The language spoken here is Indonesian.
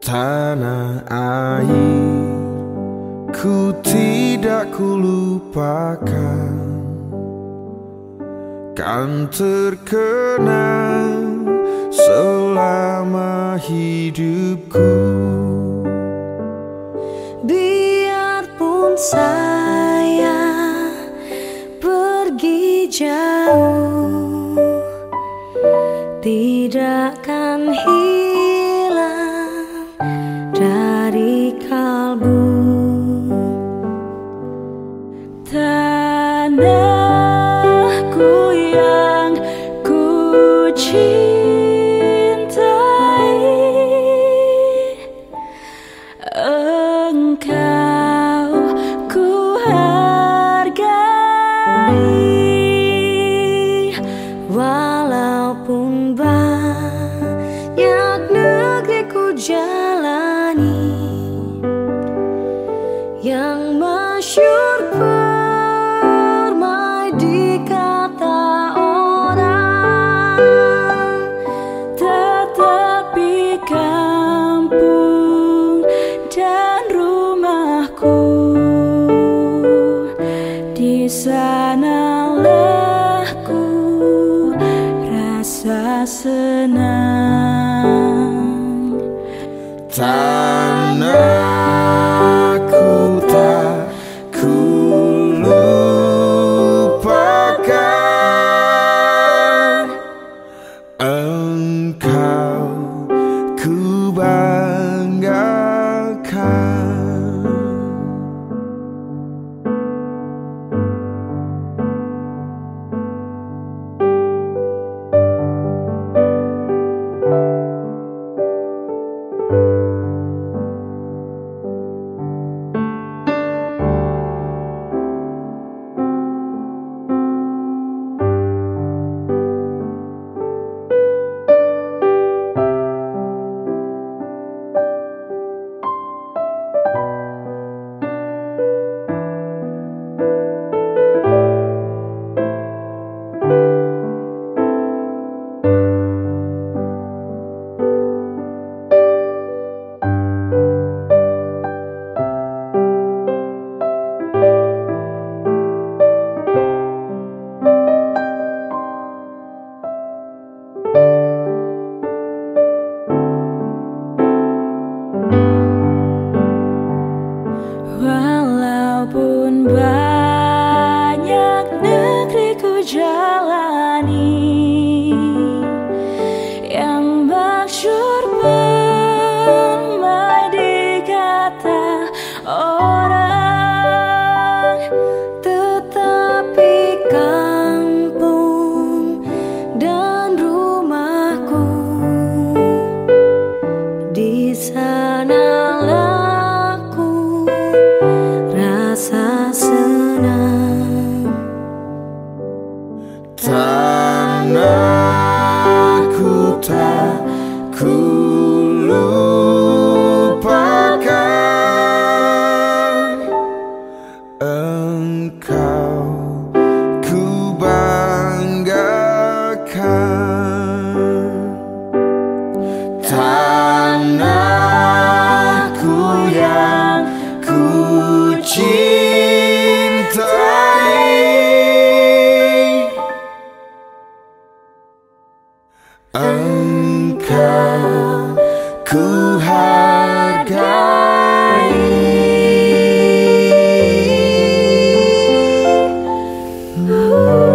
Tanah air. Ku tidak ku lupakan Kan terkenang selama hidupku. Biarpun saya pergi jauh Tidak akan hilang kalbu. Tanahku yang ku cintai. Engkau ku hargai. Walaupun banyak negeri ku jalani senang. Tanahku tak ku lupakan Engkau banyak negeri ku jalani ku hargai Ooh.